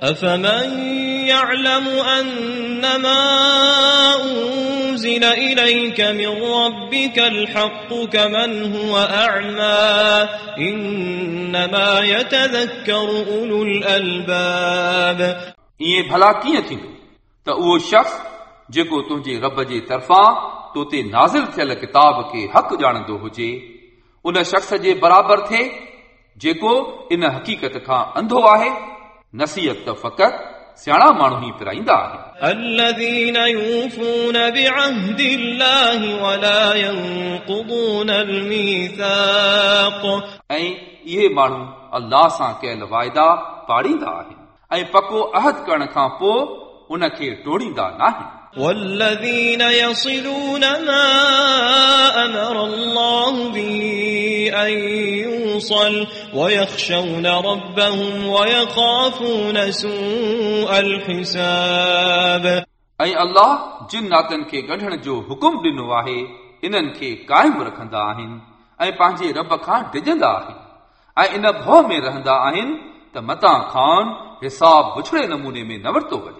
أفمن يعلم أنما أنزل إليك من ربك الحق كمن هو أعمى إنما يتذكر أولو الألباب ईअं भला कीअं थींदो त उहो शख़्स जेको तुंहिंजे रब जे तरफ़ां तो ते नाज़िल थियल किताब खे हक़ ॼाणंदो हुजे उन शख़्स जे बराबरि थिए जेको इन हक़ीक़त खां अंधो आहे नसीहत त फ़क़ति सियाणा माण्हू ई पिराईंदा आहिनि الذين يوفون بعهد الله ولا ينقضون الميثاق ऐं इहे माण्हू अल्लाह सां कयल वाइदा पाड़ींदा आहिनि ऐं पको अहद करण खां पोइ उन खे टोड़ींदा नाहिनि والذين يصلون ما أمر الله به أن يوصل ويخشون ربهم ويخافون سوء الحساب ऐं अल्लाह जिन नातनि खे ॻंढण जो हुकुम ॾिनो आहे इन्हनि खे क़ाइमु रखंदा आहिनि ऐं पंहिंजे रब खां डिॼंदा आहिनि ऐं इन भउ में रहंदा आहिनि त मतां खान हिसाब बुछड़े नमूने में न वरितो वञे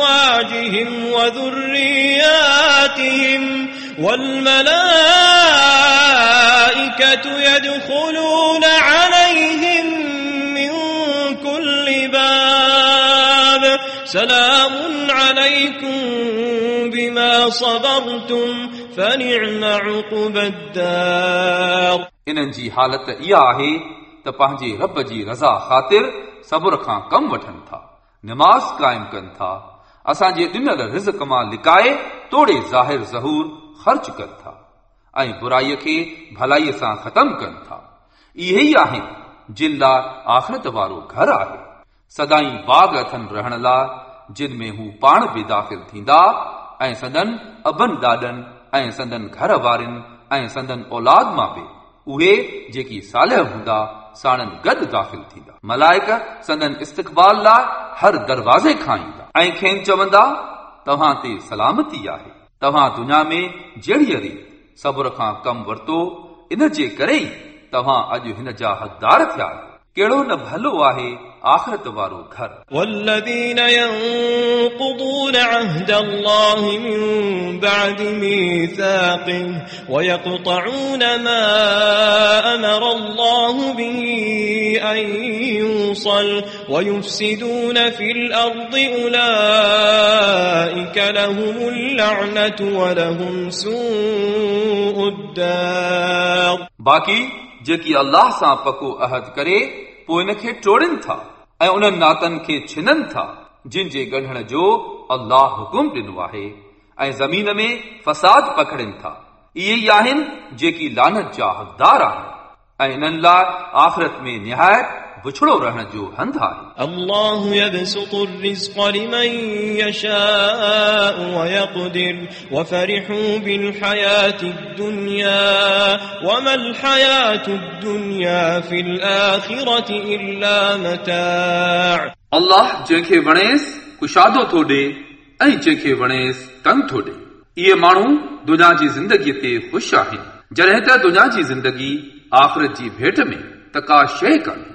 وأزواجهم وذرياتهم والملائكة يدخلون عليهم من كل باب سلام عليكم بما صبرتم فنعم عقبى الدار इन्हनि जी हालत इहा आहे त पंहिंजे रब जी रज़ा ख़ातिर सब्र खां कमु वठनि था निमाज़ क़ाइमु कनि था असांजे ॾिनल रिज़क मां लिकाए तोड़े ज़ाहिर ज़हूर ख़र्च कनि था ऐं बुराईअ खे भलाईअ सां ख़तमु कनि था इहे ई आहिनि जिन लाइ आख़िरत वारो घर आहे सदाई बाग़ अथनि रहण लाइ जिन में हू पाण बि दाख़िल थींदा ऐं संदन अबन ॾाॾनि ऐं संदन घर वारनि ऐं संदन औलाद मां बि उहे जेकी सालिह हूंदा साणनि गॾु दाख़िल थींदा मलाइक संदन इस्तक़बाल लाइ हर दरवाज़े खां ईंदा ऐं खेनि चवंदा तव्हां ते सलामती आहे तव्हां दुनिया में जहिड़ीअ रीति सब्र खां कमु वरितो इन जे करे ई तव्हां अॼु हिन जा हक़दार थिया आहियो कहिड़ो न भलो आहे आख़िरत वारो घर والذين ينقضون عهد الله من بعد ميثاقه ويقطعون ما أمر الله به أن يوصل ويفسدون في الأرض أولئك لهم اللعنة ولهم سوء الدار बाक़ी जेकी अल्लाह सां पको अहद करे पोइ इन खे टोड़नि था ऐं उन्हनि नातनि खे छिननि था जिन जे ॻंढण जो अल्लाह हुकुम ॾिनो आहे ऐं ज़मीन में फ़साद पकड़नि था इहे ई आहिनि जेकी लानत जा हक़दार आहिनि ऐं इन्हनि लाइ आख़िरत में निहायत बुछड़ो रहण जो हंधु आहे الله يبسط الرزق لمن يشاء ويقدر وفرحوا بالحياة الدنيا وما الحياة الدنيا في الآخرة إلا متاع अल्लाह जंहिंखे वणेसि कुशादो थो ॾे ऐं जंहिंखे वणेसि तंग थो ॾे इहे माण्हू दुनिया जी ज़िंदगीअ ते ख़ुशि आहिनि जॾहिं त दुनिया जी ज़िंदगी आकृति भेट में तकाशय कर।